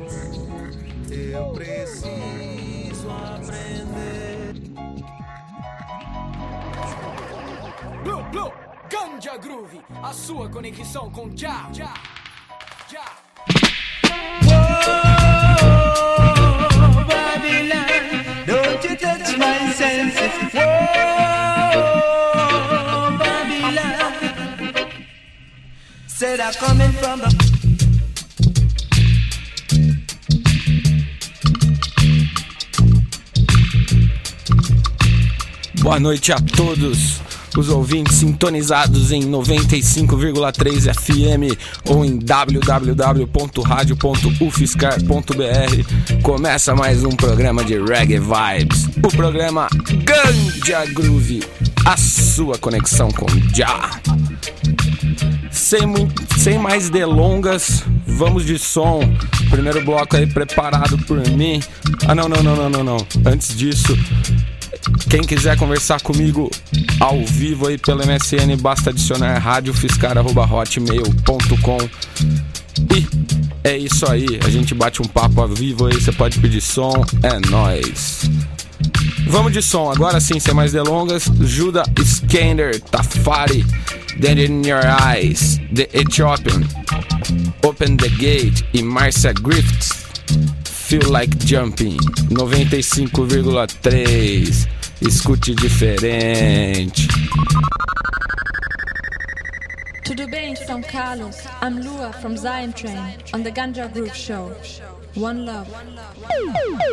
Eu preciso aprender. Blue, Blue, Ganja Groove, a sua conexão com Já, Já, Já. Oh, Babylon, don't you touch my senses. Oh, Babylon, said I'm coming from the. Boa noite a todos os ouvintes sintonizados em 95,3 FM ou em www.radio.ufscar.br. Começa mais um programa de Reggae Vibes, o programa Ganja Groove, a sua conexão com Já. Sem, sem mais delongas, vamos de som. Primeiro bloco aí preparado por mim. Ah, não, não, não, não, não, não. Antes disso, quem quiser conversar comigo ao vivo aí pelo MSN, basta adicionar radiofiscar.hotmail.com E é isso aí, a gente bate um papo ao vivo aí, você pode pedir som, é nóis. Vamos de som, agora sim, sem mais delongas. Judah Skander, Tafari, Dead in Your Eyes, The Ethiopian, Open the Gate e Marcia Griffiths. Feel Like Jumping 95,3. Escute diferente. Tudo bem, São Carlos? I'm Lua from Zion Train on the Ganja Groove Show. One love. Maybe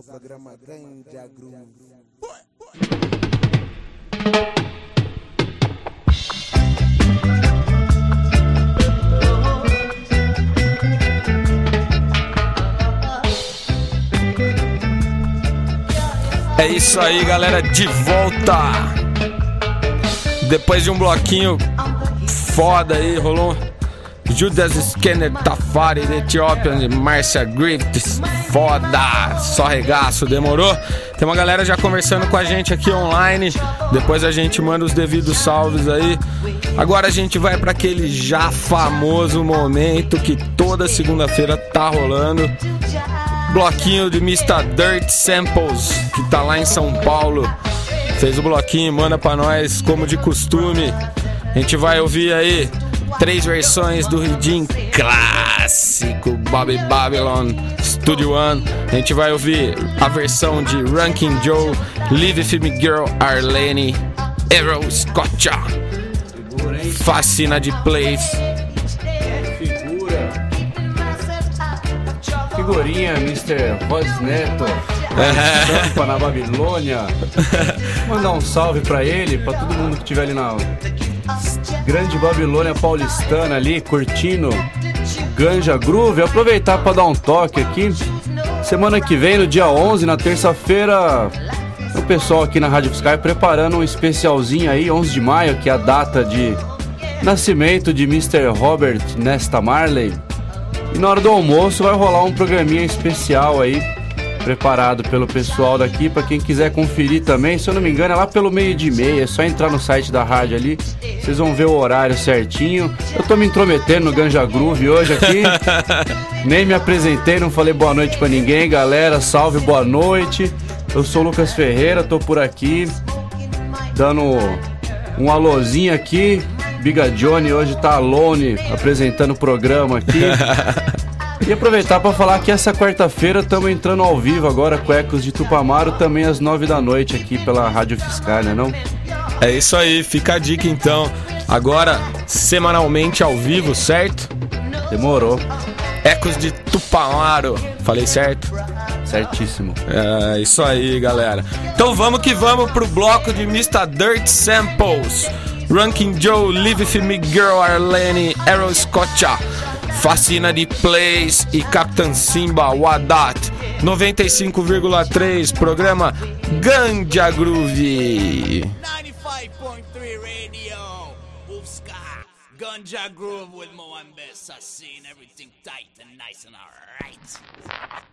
no programa Ganja Groove. É isso aí, galera, de volta. Depois de um bloquinho foda aí, rolou Judas Scanner Tafari Etiópia, de Marcia Griffiths, foda, só regaço, demorou? Tem uma galera já conversando com a gente aqui online, depois a gente manda os devidos salves aí. Agora a gente vai para aquele já famoso momento que toda segunda-feira tá rolando. Bloquinho de Mr. Dirt Samples, que tá lá em São Paulo. Fez o bloquinho, manda pra nós, como de costume. A gente vai ouvir aí três versões do Riddim clássico Bobby Babylon Studio One. A gente vai ouvir a versão de Ranking Joe, Live Me Girl, Arlene, Arrow Scotcha, Fascina de Place. Figura. Figurinha, Mr. Rods Neto. Sampa na Babilônia. Mandar um salve pra ele, pra todo mundo que estiver ali na Grande Babilônia Paulistana ali, curtindo Ganja Groove. Aproveitar pra dar um toque aqui. Semana que vem, no dia 11, na terça-feira, o pessoal aqui na Rádio Fiscal preparando um especialzinho aí, 11 de maio, que é a data de nascimento de Mr. Robert Nesta Marley. E na hora do almoço vai rolar um programinha especial aí, preparado pelo pessoal daqui, para quem quiser conferir também. Se eu não me engano, é lá pelo meio de meia, é só entrar no site da rádio ali, vocês vão ver o horário certinho. Eu tô me intrometendo no Ganja Groove hoje aqui. Nem me apresentei, não falei boa noite para ninguém, galera. Salve, boa noite. Eu sou o Lucas Ferreira, tô por aqui dando um alôzinho aqui. Biga Johnny hoje tá alone apresentando o programa aqui. E aproveitar para falar que essa quarta-feira estamos entrando ao vivo agora com Ecos de Tupamaro, também às nove da noite aqui pela Rádio Fiscal, né não? É isso aí, fica a dica então. Agora, semanalmente ao vivo, certo? Demorou. Ecos de Tupamaro. Falei certo? Certíssimo. É isso aí, galera. Então vamos que vamos pro bloco de Mr. Dirt Samples. Ranking Joe, Live With Me Girl, Arlene, Arrow Scotcha, Fascina de Place e Captain Simba, Wadat. 95,3, programa Ganja Groove. 95.3 Radio. Ufska. Ganja Groove with Mo and Bess. Assassin. Everything tight and nice and alright.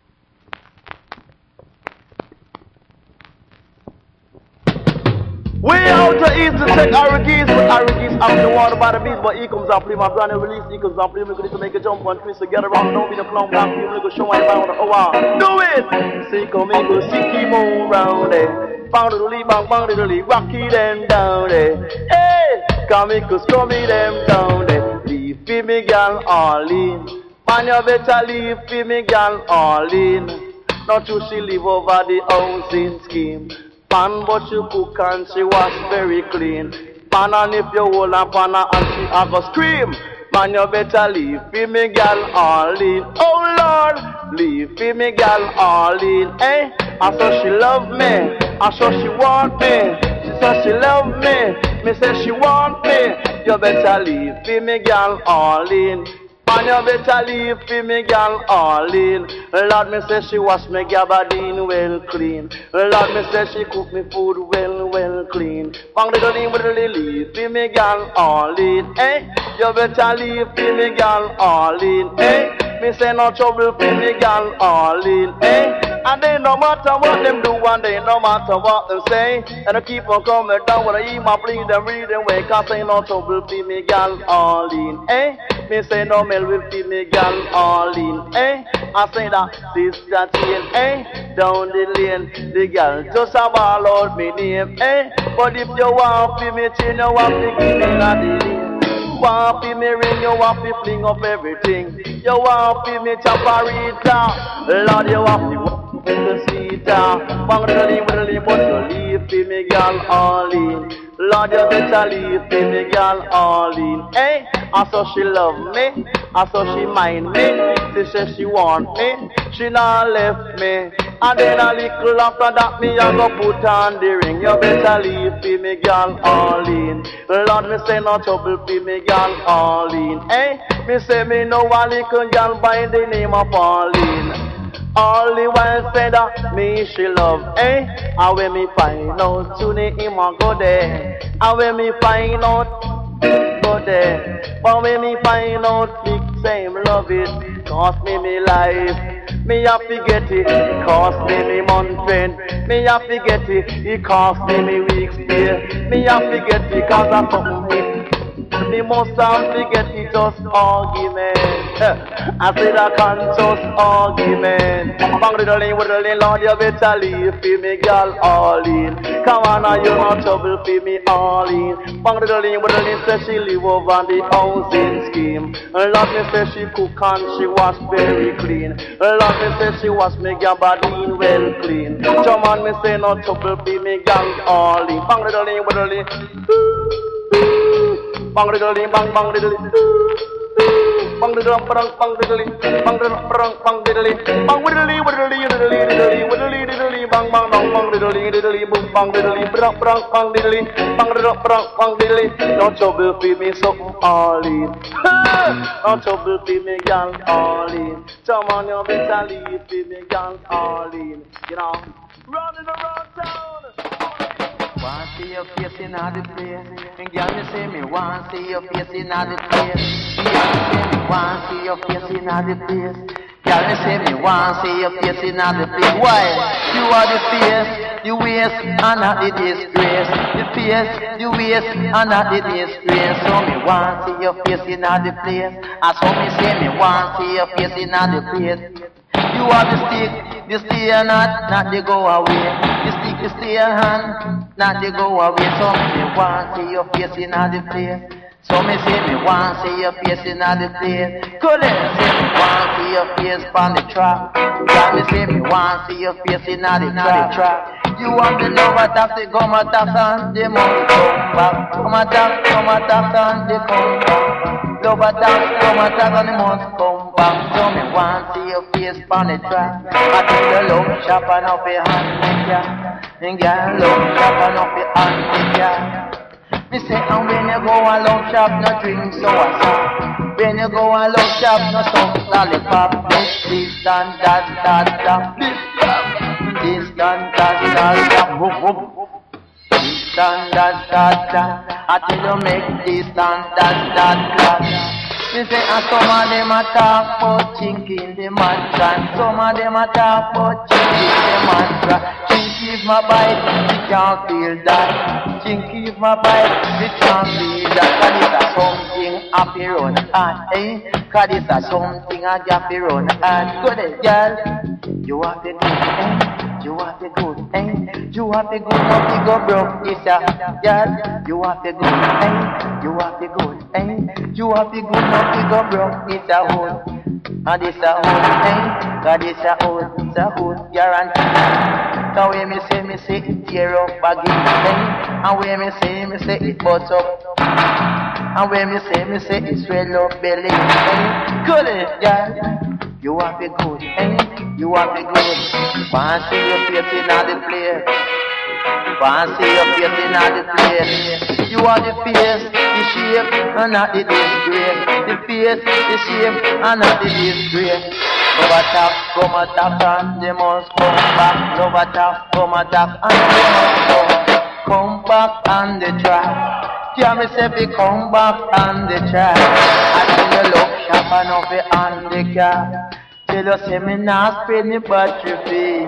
We out to east to take our keys, but keys up the water by the beach, but he comes up, play my brand new release, he comes up, play me to make a jump and twist get around, don't be the down, you make a show and round, oh wow, do it! See, come make a sicky move round it, bound to bang, bang to the lead, rocky them down it, hey! Come make a scrummy them down it, leave me gal all in, man you better leave me gal all in, not to she live over the housing scheme. Pan but she cook and she wash very clean. Man and if you hold a pan and she have a scream. Man you better leave for me gal all in. Oh Lord, leave for me gal all in. Eh? I saw she love me. I saw she want me. She said she love me. Me say she want me. You better leave for me gal all in. Man, you better leave for me gal all in. Lord, me say she wash me gabardine well clean. Lord, me say she cook me food well, well clean. Bang the leave with the leave for me gal all in. Eh? You better leave for me gal all in. Eh? Me say no trouble for me gal all in. Eh? And they no matter what them do, and they no matter what them say. And I keep on coming down when I eat my bleed and read and wake. I say no trouble for me gal all in. Eh? Me say no mel will feel me gal all in, eh? I say that sister chain, eh? Down the lane, the gal just a ball out me name, eh? But if you want fi me chain, you want to give me the lane. Want fi me ring, you want fi fling up everything. You want fi me chaparita, Lord you want fi walk in the seat, bang with the but you leave fi me gal all in. Lord, you better leave me, me girl all in. Eh? Hey, and so she love me, I saw she mind me. She say she want me, she not left me. And then a little after that, me a go put on the ring. You better leave me, me girl all in. Lord, me say no trouble for me girl all in. Hey, me say me know a little girl by the name of Pauline. All the while said that me she love, eh? And when me find out today him a go there. And when me find out go there. But when me find out big same love it cost me me life. Me have to get it, it cost me me month rent. Me have to get it, it cost me me weeks pay. Me have to get it cause of something me must have to get it just argument. I said I can't just argument. Bang with the Lord, you better leave for me, girl, all in. Come on, now you no trouble for me, all in. Bang the lane, say she live over the housing scheme. Lord, me say she cook and she wash very clean. Lord, me say she wash me gabardine well clean. Come on, me say no trouble for me, girl, all in. Bang the lane. Bang diddle bang bang diddle Bang diddle bang bang diddle Bang diddle bang bang diddle Bang diddle diddle diddle diddle diddle bang bang bang bang diddle diddle boom bang diddle brang brang bang diddle Bang diddle brang bang diddle No trouble for me so all in No trouble for me girl all in Come on you better leave for me girl all in You know Running around town Want see your face in all the place. And girl, me say me want see your face in all the place. Girl, me say me want see your face in all the place. Girl, me say me want see your face in all the place. Why? You are the face, the waist, and not the disgrace. The face, the waist, and not the disgrace. So me want see your face in all the place. And ah, so me say me want see your face in all the place. You are the stick, the stay and not, not the go away. The stick, the stay and hand, not the go away. So me want to see your face in the place. So me say me want see your face in the place. Could it say me want see your face on the track? Can me say me want see your face in the track? You want to know what I say, come at us and the money come back. Come us, come at us and the come back. At us, come at us and the money come back. So me want see your face on the track. I tell the love shop and up your hand. And girl, love shop and up your hand, yeah. Me say, and when you go a love shop, no drink so a sap. When you go a love shop, no some lollipop. This, this, and that, that, that. This, this, and that, that, that. This, and that, that, that. Tell you make this, and that, that, that. Me say, and some of them a talk about chinking the mantra. Some of them a talk about chinking the mantra. Chinky if my bite, we can't feel that. Chinky if my bite, we can't feel that. Cause it's a something happy run hard, eh? Cause it's a something a happy run hard. Go there, girl. You have the good, eh? You have the good, eh? You have the good, no big go broke, this a girl. You have the good, eh? You have the good, eh? You have the good, no big go broke, this a hood. And this a hood, eh? Cause this a hood, it's a hood, guarantee. Cause when me say, me say it tear up again, eh? And when me say, me say it bust up. And when me say, me say it swell up belly, eh? Good, yeah. You have the good, eh? You have the good. Fancy your face in all the place. Fancy your face in all the place. You are the face, the shape, and not the disgrace. The face, the shape, and not the disgrace. Love attack, come attack, and they must come back. Love attack, come attack, and they must come. Come back on the track. Yeah, me say fi come back on the track. I tell you look sharp enough fi on the car. Tell you say me not spend battery fee.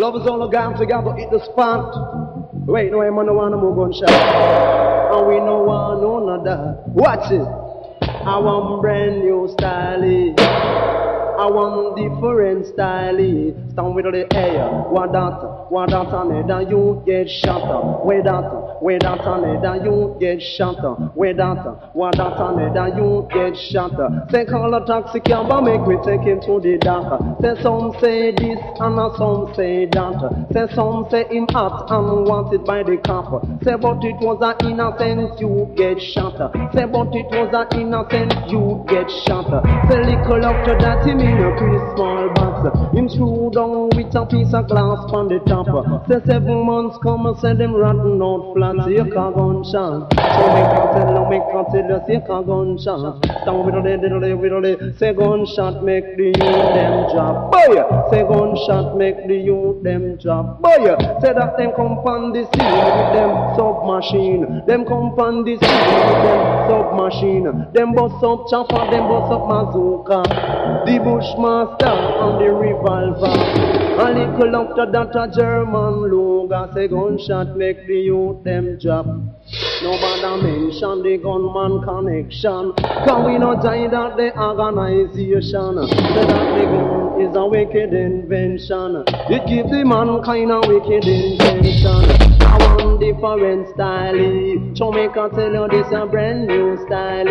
Love is all together, the spot. Wait, no, I'm on the one more gunshot. And we no want no another. Watch it. I want brand new style. I want different style. Stand with the air. What that? What that? And you get shot up. Where that? Where that? And you get shot up. Where that? What that? And you get shot up. Say call a taxi cab and make me take him to the doctor. Say some say this and some say that. Say some say him hot and wanted by the cop. Say but it was an innocent you get shot. Say but it was an innocent you get shot. Say little after that him in a pretty small box. Him screw down with a piece of glass on the top. Say seven months come and say them rotten out flat. Say you can't gunshot. So make you tell no make you tell you say you can't gunshot. Down with the with the say gunshot make the youth them drop. Boy, say gunshot make the youth them drop. Boy, say that them come on the scene with them submachine. Them come on the scene with them submachine. Them bust up chopper, them bust up bazooka. The bushmaster and the revolver. A little after that a German Luger say gunshot make the youth them drop. Nobody mention the gunman connection. Cause we not join that the organization. Say that the gun is a wicked invention. It gives the mankind a wicked invention. I want different style. Jamaica tell you this a brand new style.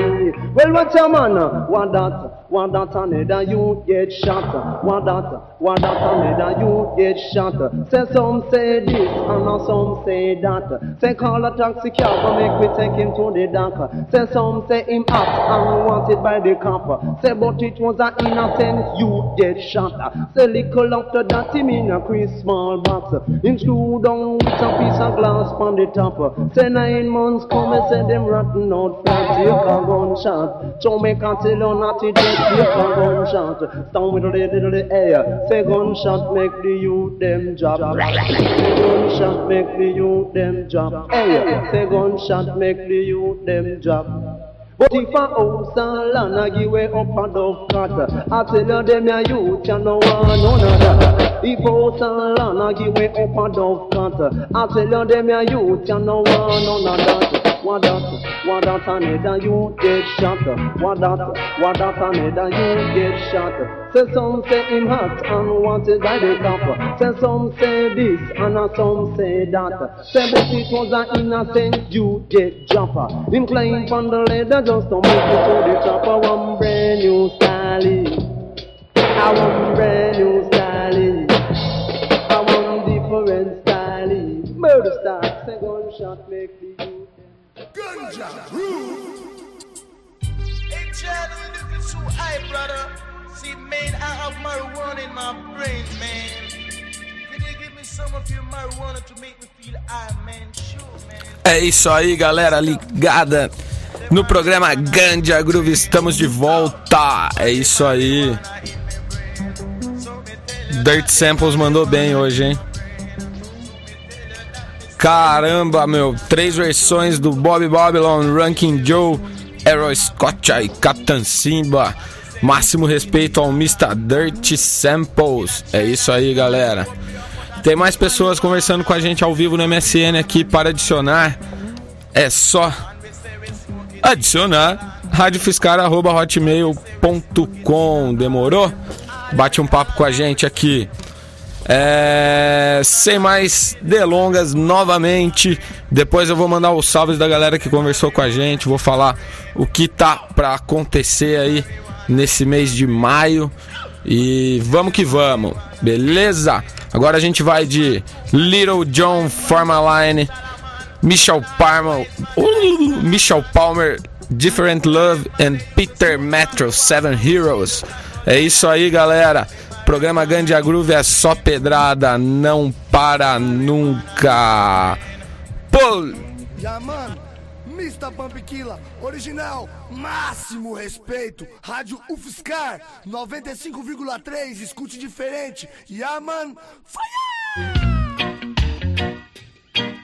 Well, what's your man? What that? What that another you get shot? What that? What that another you get shot? Say some say this and some say that. Say call a taxi cab and make we take him to the doctor. Say some say him hot and wanted by the cop. Say but it was an innocent you get shot. Say little after that him in a small box. Him screw down with a piece of glass on the top. Say nine months come and say them rotten out flat. Take a gunshot. Jamaica tell you not to just take a gunshot. Stand with the little the air. Say gunshot make the youth them drop. Gunshot make the youth them drop. Hey, say gunshot make the youth them drop. But if house and land a give way up a dove cat, I tell you them ya you no want none of that. If house and land a give way up a dove cat, I tell you them ya you no want none of that. What that? What that another you get shot? What that? What that another you get shot? Say some say him hot and wanted by the cop. Say some say this and a some say that. Say but it was an innocent you get jumper. Him climb on the ladder just to make it to the top. I want brand new style. I want brand new style. I want different style. Murder style. Say gunshot make the Hey, looking so high, brother. See, man, I have marijuana in my brain, man. É isso aí, galera ligada no programa Ganja Groove. Estamos de volta. É isso aí. Dirt Samples mandou bem hoje, hein? Caramba, meu. Três versões do Bob Babylon, Ranking Joe, Aero Scott e Captain Simba. Máximo respeito ao Mr. Dirt Samples. É isso aí, galera. Tem mais pessoas conversando com a gente ao vivo no MSN aqui para adicionar. É só adicionar radiofiscar.hotmail.com. Demorou? Bate um papo com a gente aqui. É, sem mais delongas, novamente. Depois eu vou mandar os salves da galera que conversou com a gente. Vou falar o que tá pra acontecer aí nesse mês de maio. E vamos que vamos, beleza? Agora a gente vai de Little John Formaline, Michel Palmer, uh, Michel Palmer, Different Love and Peter Metro, Seven Heroes. É isso aí, galera. Programa Gandia Groove é só pedrada, não para nunca. Pô, Yeah, man. Mr. Pumpkilla, original, máximo respeito. Rádio UFSCar, 95,3, escute diferente. Yeah, man. Fire!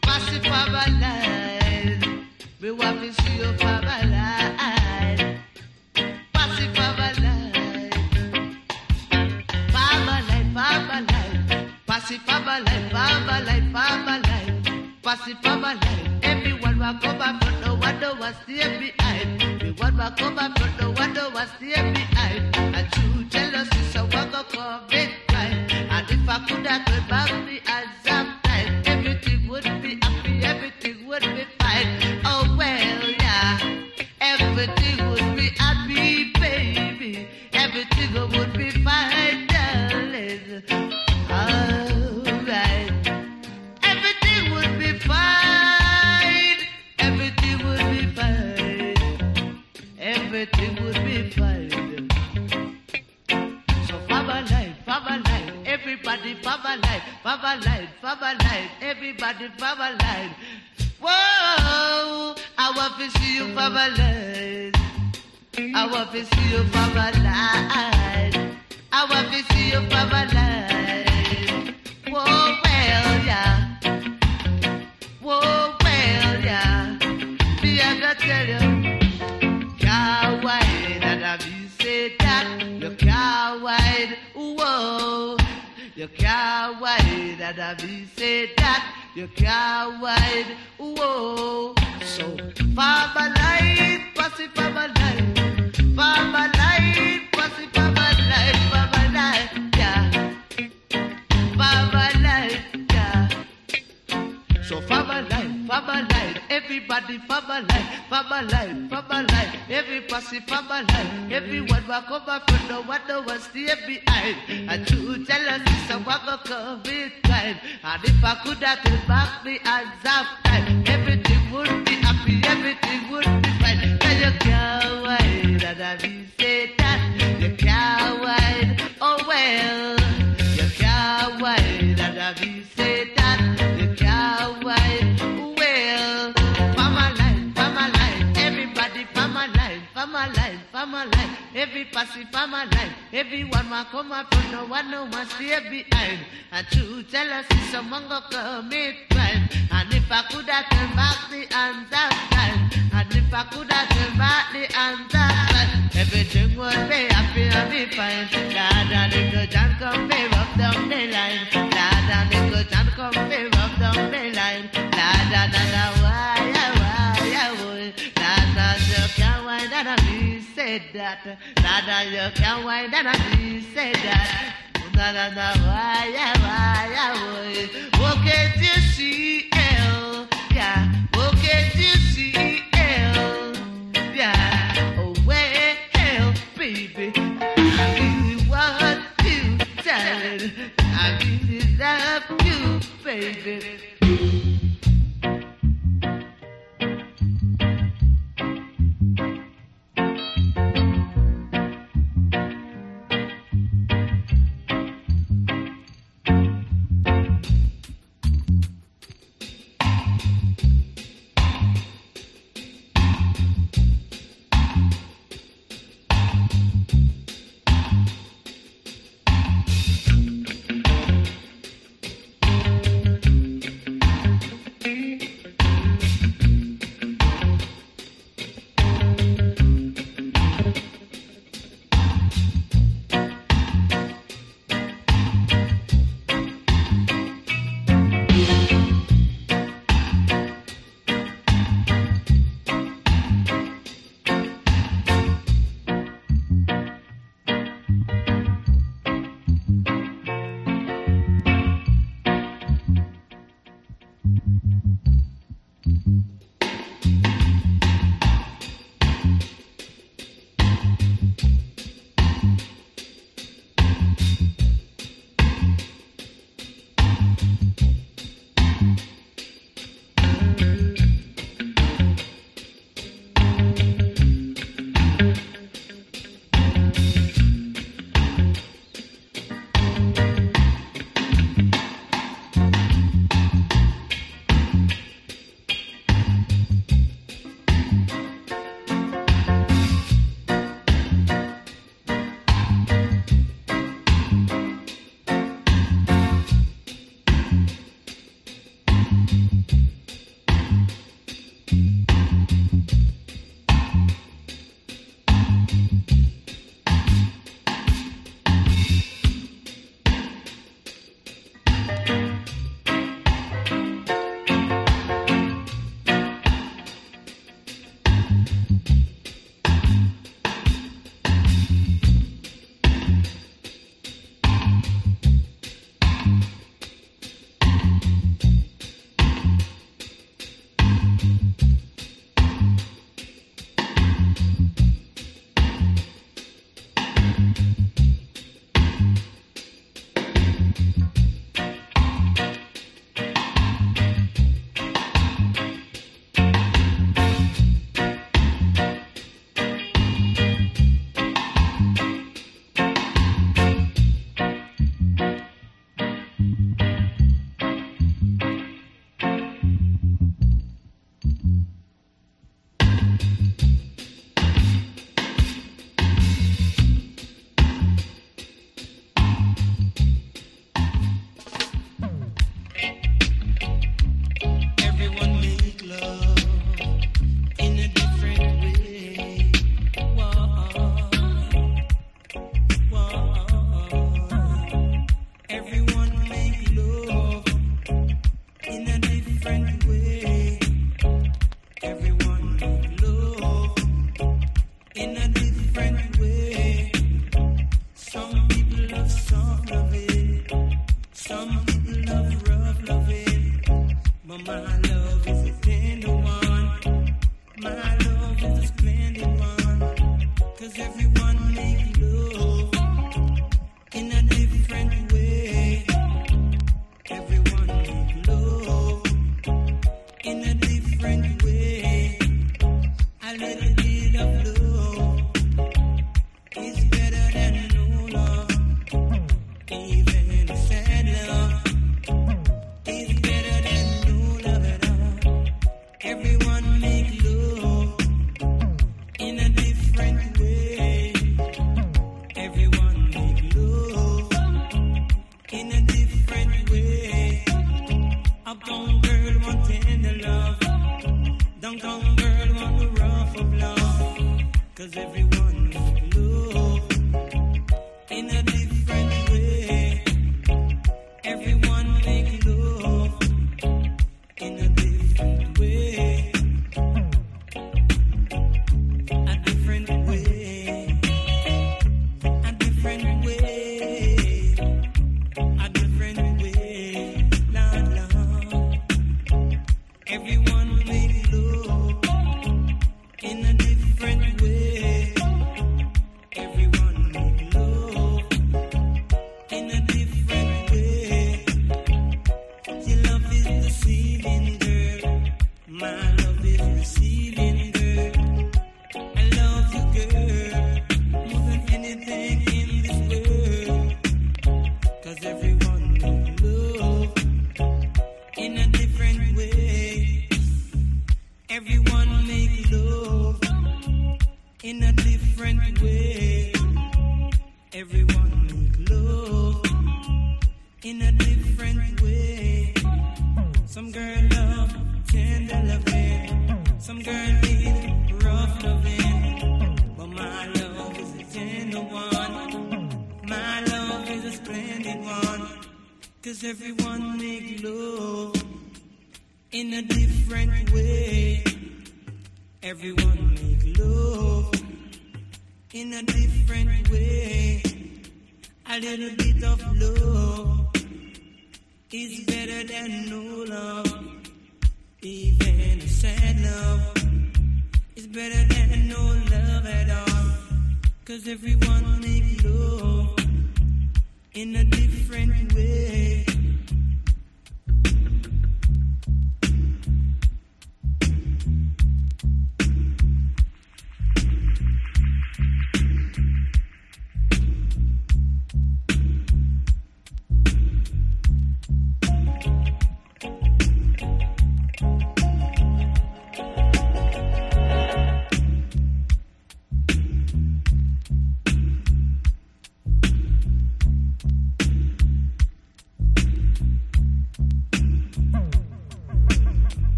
Passe pra balai, meu avicio pra balai. Passe pra balai, pra balai, pra balai. Passe pra balai, everyone back over front, no one no one stay behind. Me one back over front, no one no one stay behind. And you jealous is a one go commit crime. And if I could have turned back everybody Faba life, Faba life, Faba life, everybody Faba life. Whoa, I want to see you Faba life. I want to see you Faba life. I want to see you Faba life. Whoa, well, yeah. Whoa, well, yeah. Me, I gotta tell you, wait, and I be say that you can't. Whoa, you can't wait, and be say that. You can't wait. Whoa, so Faba life, pussy Faba life, Faba life, pussy Faba life, Faba life, So Faba life, Faba life, everybody Faba life, Faba life, Faba life, every pussy Faba life, everyone walk over no one no one stay behind. And true jealousy, so I go commit crime. And if I could have turned back the hands of time, everything would be happy, everything would be fine. Now you can't wait, and I say that you can't wait. Oh well, you can't wait, and I life, Fama life, every pussy Fama life, everyone want come up from no one no one stay behind. And true jealousy, someone go commit crime. And if I could have turned back the hands of time, and if I could have turned back the hands of time, everything would be happy and be fine. Dad and little John come be rub down the line. Dad and little John come be rub down the line. Dad and da said that. Dad and you can't wind and I be said that. Oh, na na na why, why, why. Oh, can't you see, L? Yeah. Oh, can't you see, L? Yeah. Oh, well, baby. I really want you, darling. I really love you, baby.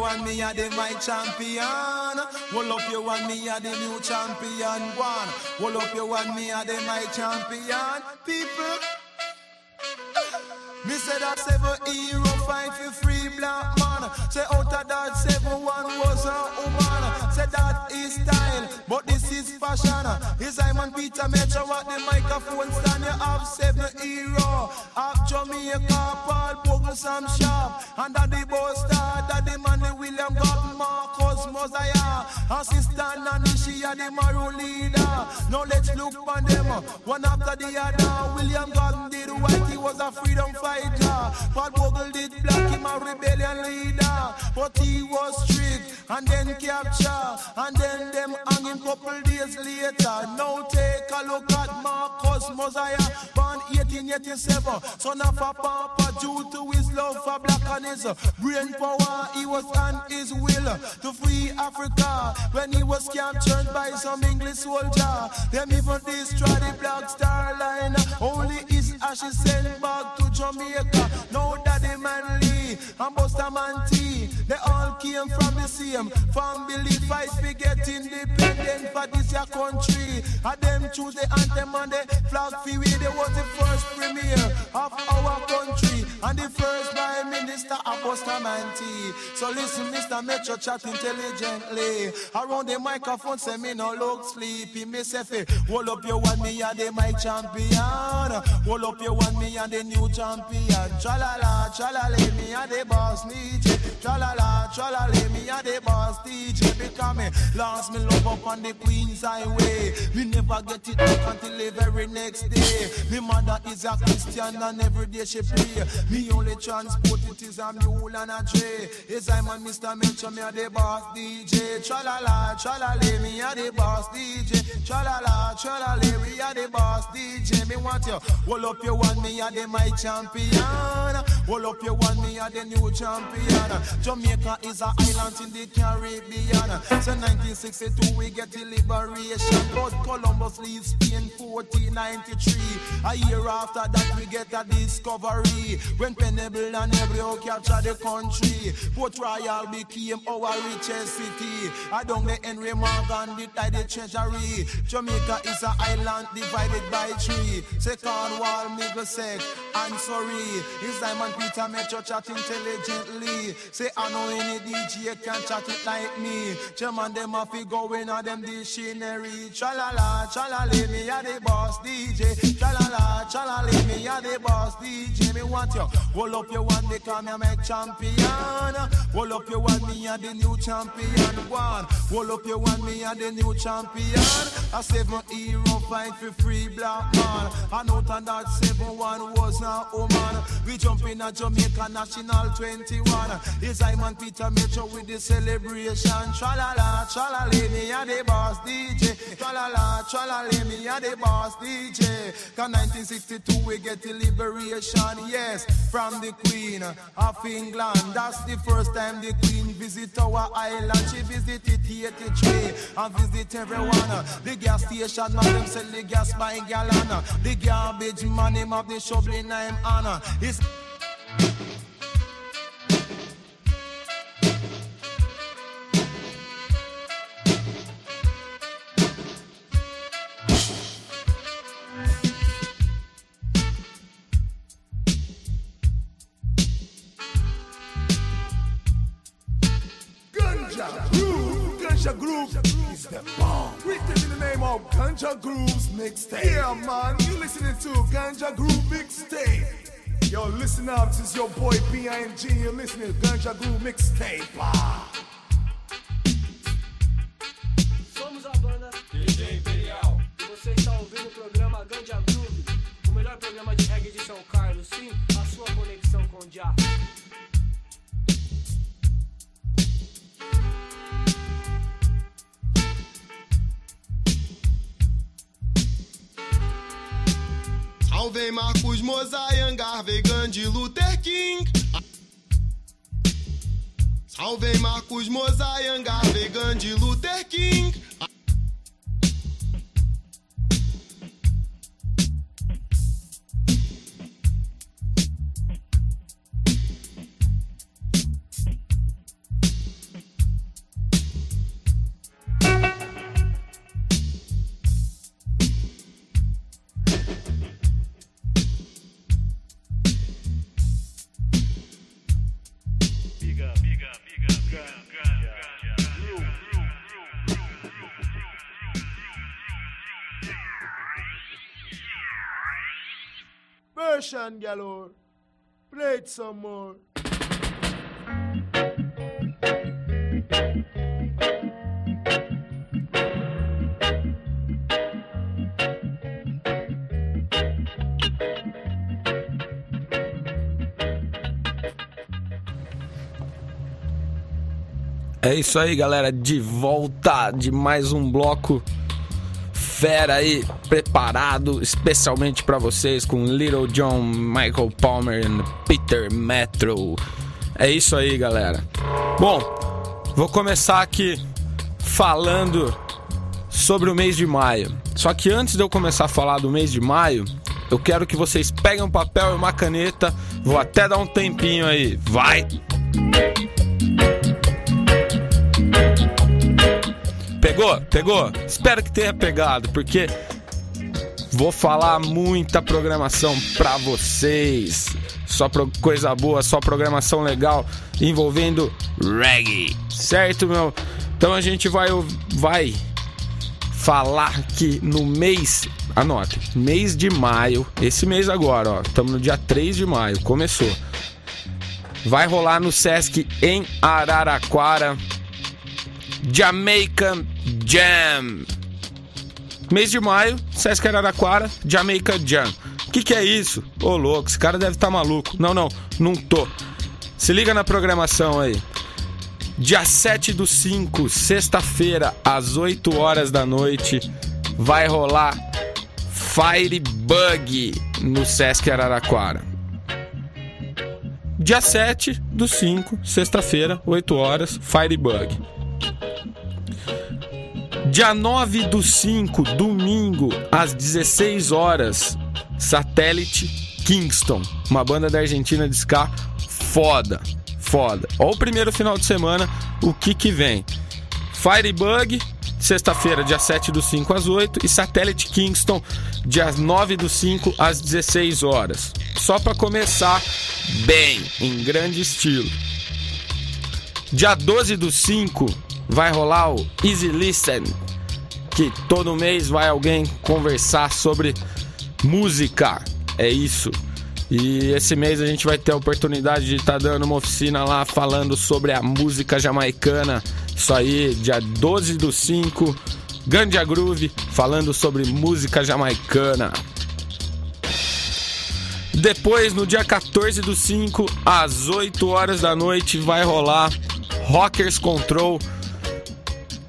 you and me are the my champion. Hold up you and me are the new champion. One. Hold up you and me are the my champion. People. Me say that seven hero fight for free black man. Say out of that seven one was a woman. Say that is style, but this is fashion. Is Simon Peter Metro at the microphone stand? You have seven hero. Have Jamaica, Paul Bogle, Sam Sharpe. And that the boss star, that the man the William God, Marcus Mosiah. Assistant and she are the Maroon leader. Now let's look on them. One after the other. William Gordon did white, he was a freedom fighter. Paul Bogle did black, him a rebellion leader. But he was strict and then capture. And then them hang him couple days later. Now take a look at Marcus Mosiah. Born 1887, son of a papa due to his love for black and his brain power. He was on his will to free Africa when he was captured by some English soldier. Them even destroy the Black Star Line. Only his ashes sent back to Jamaica. Now that the man Lee and Bustamante, they all came from the same family fight to get independent for this your country. And them choose the anthem and the flag for we. They was the first premier of our country and the first prime minister of Bustamante. So listen, Mr. Metro chat intelligently. Around the microphone, say me no look sleepy. Me say, hold up your one, me and the my champion. Hold up your one, me and the new champion. Chalala, chalala, me and the boss DJ. Chalala, chalala, me and the boss DJ. Because me lost me love up on the Queen's Highway. Me never get it back until the very next day. Me mother is a Christian and every day she pray. Me only transport it is a mule and a tray. Yes, I'm on Mr. Metro, me a the boss DJ. Chalala, chalala, me a the boss DJ. Chalala, chalala, me a the boss DJ. Me want you, hold up your one, me a the my champion. Hold up your one, me a the new champion. Jamaica is an island in the Caribbean. So 1962 we get the liberation, but Columbus leaves Spain 1493. A year after that we get a discovery. When Penable and Ebro capture the country, Port Royal became our richest city. I don't let Henry Morgan did the treasury. Jamaica is an island divided by three. Say Cornwall, Middlesex, and Surrey. It's Simon Peter met Metro chat intelligently. Say know any DJ can chat it like me. German them a fi go in on them dictionary. Chalala, chalala, me a the boss DJ. Chalala, chalala, me a the boss DJ. Me want you. Hold up your one, they call me a make champion. Hold up your one, me a the new champion. One. Hold up your one, me a the new champion. A seven hero fight for free black man. Out on that seven one was not woman. We jump in a Jamaica National 21. It's Simon Peter Metro with the celebration. Tralala, tralala, me a the boss DJ. Tralala, tralala, me a the boss DJ. Cause 1962 we get the liberation, yes, from the Queen of England. That's the first time the Queen visit our island. She visited 83 and visit everyone. The gas station, man, them sell the gas by gallon. The garbage man, him have the shovel in him. It's This is your boy B.I.N.G. You're listening to Ganja Groove mixtape. Ah. Russian galore. Play it some more. É isso aí, galera. De volta de mais um bloco fera aí, preparado especialmente pra vocês com Little John, Michael Palmer e Peter Metro. É isso aí, galera. Bom, vou começar aqui falando sobre o mês de maio. Só que antes de eu começar a falar do mês de maio, eu quero que vocês peguem um papel e uma caneta. Vou até dar um tempinho aí. Vai! Pegou? Pegou? Espero que tenha pegado, porque vou falar muita programação pra vocês. Só pro- coisa boa, só programação legal envolvendo reggae, certo, meu? Então a gente vai vai falar que no mês, anote, mês de maio, esse mês agora, ó, estamos no dia 3 de maio, começou. Vai rolar no Sesc em Araraquara, Jamaican Jam. Mês de maio, Sesc Araraquara, Jamaica Jam. O que, que é isso? Ô louco, esse cara deve estar maluco. Não, não, não tô. Se liga na programação aí. Dia 7 do 5, sexta-feira, às 8 horas da noite, vai rolar Firebug no Sesc Araraquara. Dia 7 do 5, sexta-feira, 8 horas, Firebug. Dia 9 do 5, domingo, às 16 horas, Satélite Kingston, uma banda da Argentina de ska foda, foda. Ó o primeiro final de semana, o que que vem? Firebug, sexta-feira, dia 7 do 5 às 8 e Satélite Kingston, dia 9 do 5 às 16 horas. Só para começar bem, em grande estilo. Dia 12 do 5 vai rolar o Easy Listen, que todo mês vai alguém conversar sobre música. É isso. E esse mês a gente vai ter a oportunidade de estar dando uma oficina lá falando sobre a música jamaicana. Isso aí, dia 12 do 5, Gandia Groove, falando sobre música jamaicana. Depois, no dia 14 do 5, às 8 horas da noite, vai rolar Rockers Control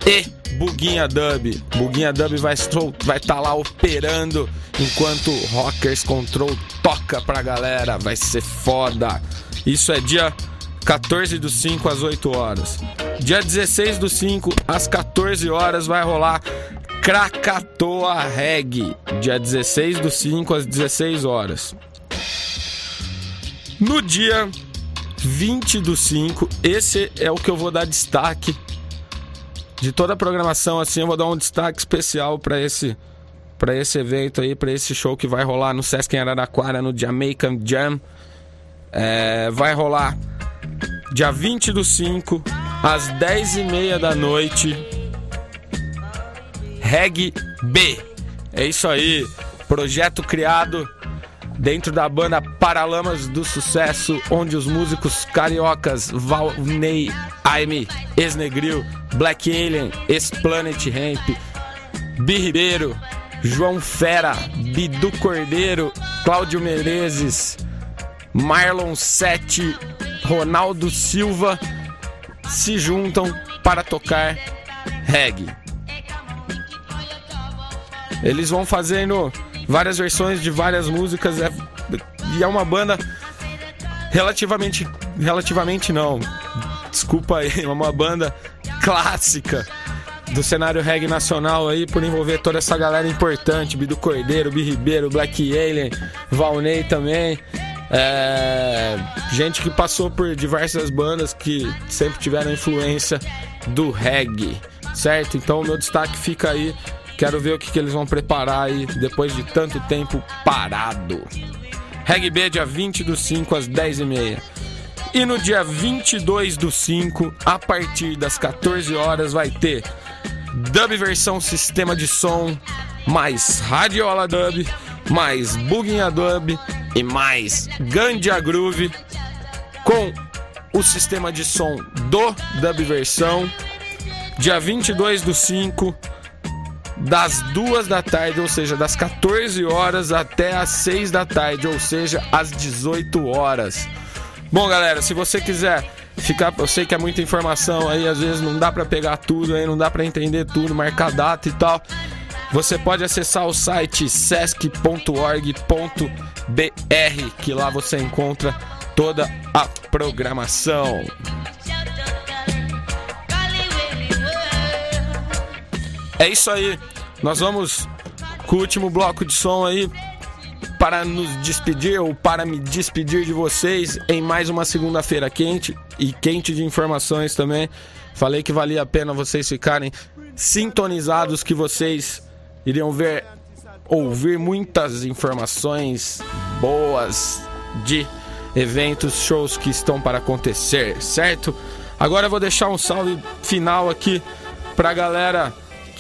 e Buguinha Dub. Buguinha Dub vai estar vai tá lá operando enquanto Rockers Control toca pra galera. Vai ser foda. Isso é dia 14 do 5 às 8 horas. Dia 16 do 5 às 14 horas vai rolar Krakatoa Reggae. Dia 16 do 5 às 16 horas. No dia 20 do 5, esse é o que eu vou dar destaque de toda a programação assim, eu vou dar um destaque especial para esse para esse evento aí, para esse show que vai rolar no Sesc em Araraquara no Jamaican Jam. É, vai rolar dia 20 do 5 às 10 e meia da noite. Reg B. É isso aí. Projeto criado dentro da banda Paralamas do Sucesso, onde os músicos cariocas Valnei, Aime, Esnegril, Black Alien, Explanet Ramp, Bi Ribeiro, João Fera, Bidu Cordeiro, Cláudio Menezes, Marlon Sete, Ronaldo Silva se juntam para tocar reggae. Eles vão fazendo várias versões de várias músicas é, e é uma banda relativamente relativamente não. Desculpa aí, é uma banda clássica do cenário reggae nacional aí por envolver toda essa galera importante, Bidu Cordeiro, Bi Ribeiro, Black Alien, Valnei também. É, gente que passou por diversas bandas que sempre tiveram influência do reggae, certo? Então meu destaque fica aí. Quero ver o que, que eles vão preparar aí depois de tanto tempo parado. Reggae B, dia 20 do 5 às 10h30. E no dia 22 do 5, a partir das 14 horas, vai ter dub versão sistema de som, mais radiola dub, mais buguinha dub e mais Ganja Groove com o sistema de som do Dub Versão, dia 22 do 5, das 2 da tarde, ou seja, das 14 horas até as 6 da tarde, ou seja, às 18 horas. Bom, galera, se você quiser ficar, eu sei que é muita informação aí, às vezes não dá pra pegar tudo aí, não dá pra entender tudo, marcar data e tal. Você pode acessar o site sesc.org.br, que lá você encontra toda a programação. É isso aí. Nós vamos com o último bloco de som aí para nos despedir ou para me despedir de vocês em mais uma segunda-feira quente e quente de informações também. Falei que valia a pena vocês ficarem sintonizados que vocês iriam ver ouvir muitas informações boas de eventos, shows que estão para acontecer, certo? Agora eu vou deixar um salve final aqui pra galera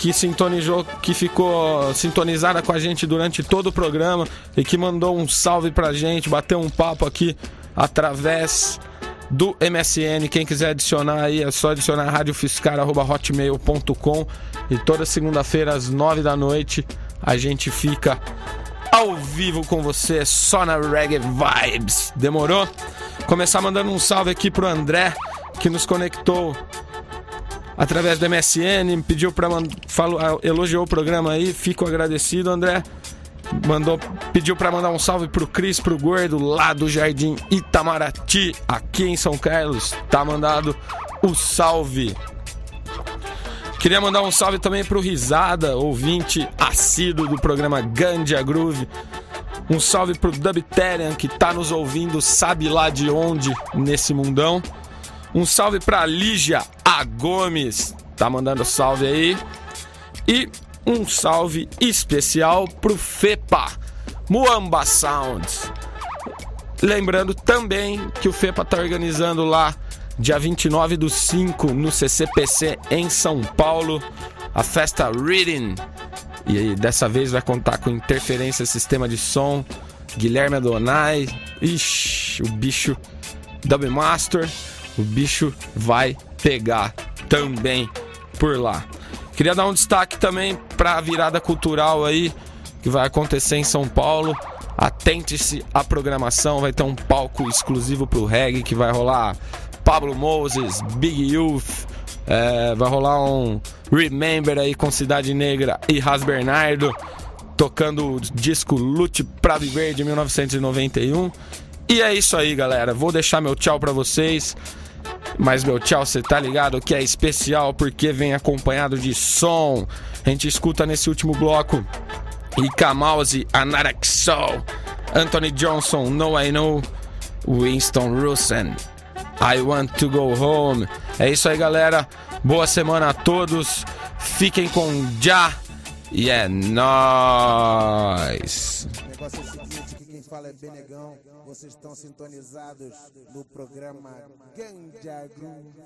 que sintonizou, que ficou sintonizada com a gente durante todo o programa e que mandou um salve pra gente, bateu um papo aqui através do MSN. Quem quiser adicionar aí é só adicionar radiofiscar.hotmail.com e toda segunda-feira às nove da noite a gente fica ao vivo com você só na Reggae Vibes. Demorou? Começar mandando um salve aqui pro André que nos conectou através do MSN, pediu para falou, elogiou o programa aí, fico agradecido, André. Mandou, pediu para mandar um salve pro Cris, pro Gordo, lá do Jardim Itamaraty, aqui em São Carlos. Tá mandado o salve. Queria mandar um salve também pro Risada, ouvinte assíduo do programa Gandia Groove. Um salve pro Dubterian que tá nos ouvindo, sabe lá de onde nesse mundão. Um salve pra Lígia A. Gomes, tá mandando salve aí. E um salve especial pro FEPA, Muamba Sounds. Lembrando também que o FEPA tá organizando lá, dia 29 do 5, no CCPC em São Paulo, a festa Reading. E aí, dessa vez vai contar com interferência sistema de som, Guilherme Adonai, ixi, o bicho Dubmaster, o bicho vai pegar também por lá. Queria dar um destaque também para a virada cultural aí que vai acontecer em São Paulo. Atente-se à programação, vai ter um palco exclusivo pro reggae que vai rolar Pablo Moses, Big Youth, é, vai rolar um Remember aí com Cidade Negra e Ras Bernardo tocando o disco Lute pra Viver de 1991. E é isso aí, galera. Vou deixar meu tchau para vocês. Mas meu tchau, você tá ligado que é especial porque vem acompanhado de som. A gente escuta nesse último bloco Ika Mouse, Anaraxol, Anthony Johnson, No I Know, Winston Russen, I Want to Go Home. É isso aí, galera. Boa semana a todos. Fiquem com Já. E é nóis. O negócio é o seguinte, que quem fala é Benegão. Vocês estão sintonizados no programa Ganja Groove.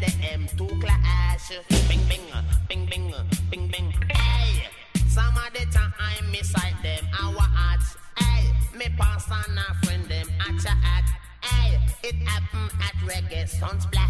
Them two clash. Bing bing, uh, bing bing, uh, bing bing. Hey, some of the time I miss them our hearts. Hey, me pass on a friend them at your act. Hey, it happen at reggae sunsplash.